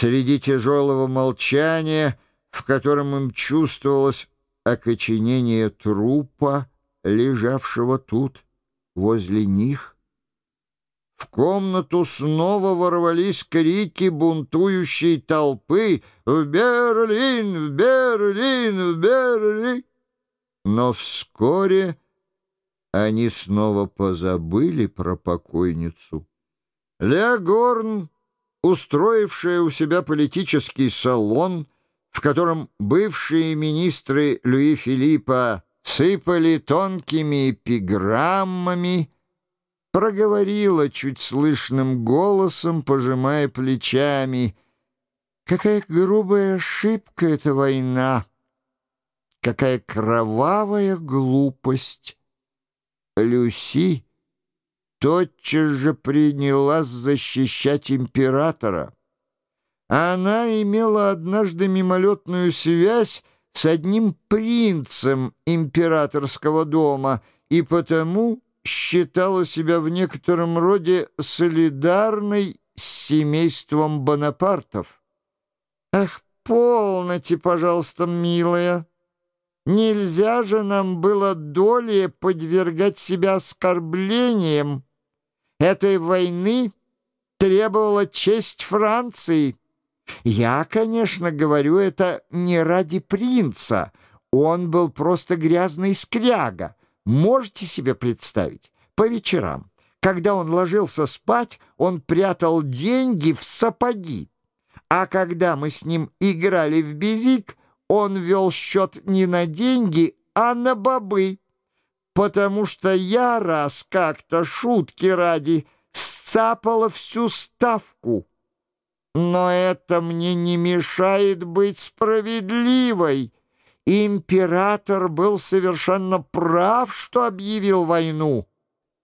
Среди тяжелого молчания, в котором им чувствовалось окоченение трупа, лежавшего тут, возле них, в комнату снова ворвались крики бунтующей толпы «В Берлин! В Берлин! В Берлин!» Но вскоре они снова позабыли про покойницу. Леогорн, устроившая у себя политический салон, в котором бывшие министры Луи Филиппа сыпали тонкими эпиграммами, проговорила чуть слышным голосом, пожимая плечами. «Какая грубая ошибка эта война! Какая кровавая глупость!» Люси тотчас же принялась защищать императора. Она имела однажды мимолетную связь с одним принцем императорского дома и потому считала себя в некотором роде солидарной с семейством Бонапартов. «Ах, полноте, пожалуйста, милая!» Нельзя же нам было долее подвергать себя оскорблениям. Этой войны требовала честь Франции. Я, конечно, говорю это не ради принца. Он был просто грязный скряга. Можете себе представить? По вечерам, когда он ложился спать, он прятал деньги в сапоги. А когда мы с ним играли в безик, он вел счет не на деньги, а на бобы, потому что я раз как-то шутки ради сцапала всю ставку. Но это мне не мешает быть справедливой. Император был совершенно прав, что объявил войну.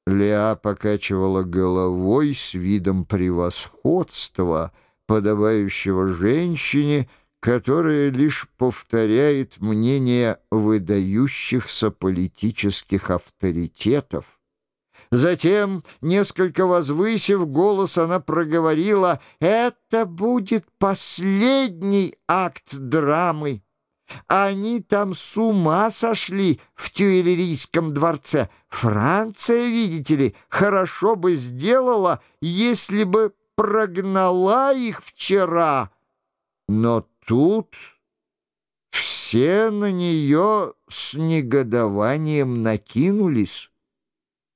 Леа покачивала головой с видом превосходства, подавающего женщине, которая лишь повторяет мнение выдающихся политических авторитетов. Затем, несколько возвысив голос, она проговорила «Это будет последний акт драмы». Они там с ума сошли в Тюильрийском дворце. Франция, видите ли, хорошо бы сделала, если бы прогнала их вчера. Но тут все на нее с негодованием накинулись.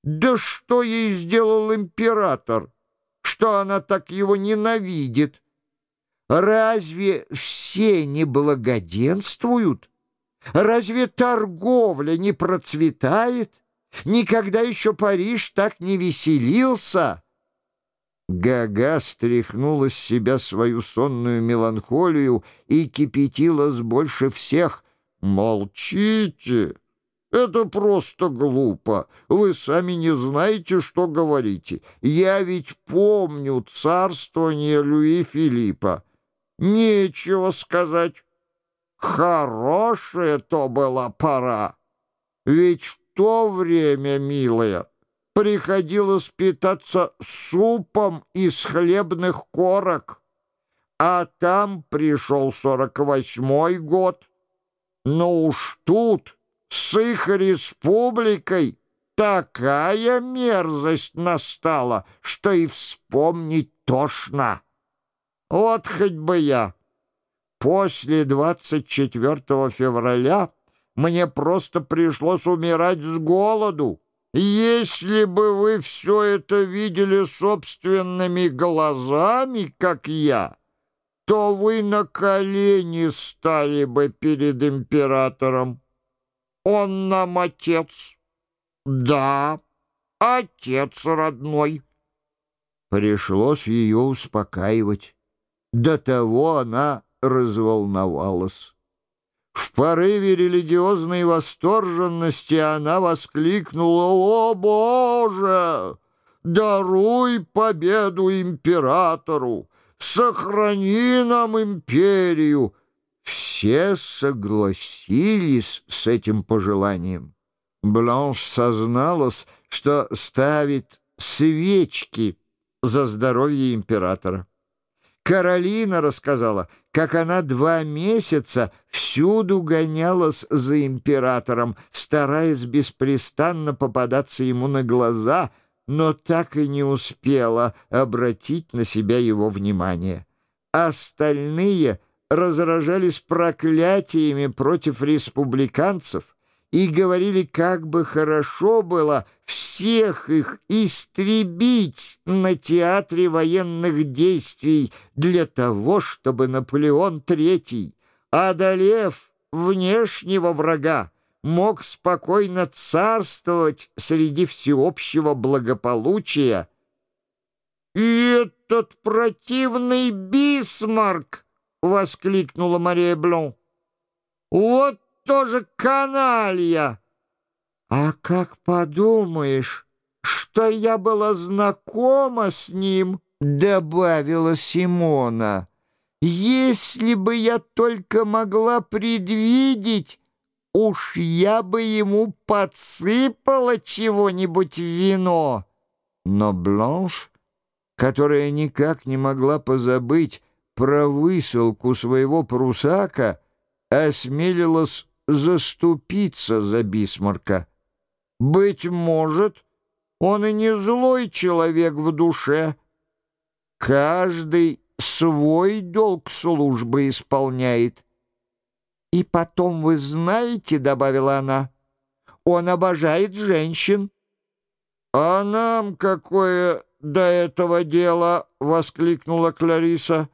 Да что ей сделал император, что она так его ненавидит? Разве все не благоденствуют? Разве торговля не процветает? Никогда еще Париж так не веселился». Гага стряхнула с себя свою сонную меланхолию и кипятилась больше всех. «Молчите! Это просто глупо. Вы сами не знаете, что говорите. Я ведь помню царствование Люи Филиппа. Нечего сказать. Хорошая то была пора. Ведь в то время, милая, приходилось питаться супом из хлебных корок, а там пришел сорок восьмой год. Но уж тут, с их республикой, такая мерзость настала, что и вспомнить тошно. Вот хоть бы я. После 24 февраля мне просто пришлось умирать с голоду. Если бы вы все это видели собственными глазами, как я, то вы на колени стали бы перед императором. Он нам отец. Да, отец родной. Пришлось ее успокаивать. До того она разволновалась. В порыве религиозной восторженности она воскликнула «О, Боже! Даруй победу императору! Сохрани нам империю!» Все согласились с этим пожеланием. Бланш созналась, что ставит свечки за здоровье императора. Каролина рассказала, как она два месяца всюду гонялась за императором, стараясь беспрестанно попадаться ему на глаза, но так и не успела обратить на себя его внимание. Остальные разражались проклятиями против республиканцев и говорили, как бы хорошо было всех их истребить на театре военных действий для того, чтобы Наполеон III, одолев внешнего врага, мог спокойно царствовать среди всеобщего благополучия. «И этот противный Бисмарк!» — воскликнула Мария Блон. «Вот тоже каналья!» «А как подумаешь, что я была знакома с ним?» — добавила Симона. «Если бы я только могла предвидеть, уж я бы ему подсыпала чего-нибудь вино». Но Бланш, которая никак не могла позабыть про высылку своего прусака, осмелилась заступиться за Бисмарка. Быть может, он и не злой человек в душе. Каждый свой долг службы исполняет. «И потом, вы знаете, — добавила она, — он обожает женщин». «А нам какое до этого дело?» — воскликнула Клариса.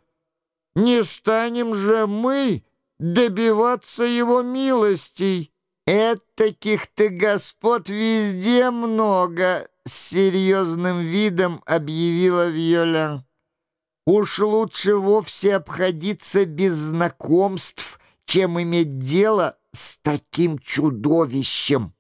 «Не станем же мы добиваться его милостей». «Этаких-то господ везде много», — с серьезным видом объявила Вьоля. «Уж лучше вовсе обходиться без знакомств, чем иметь дело с таким чудовищем».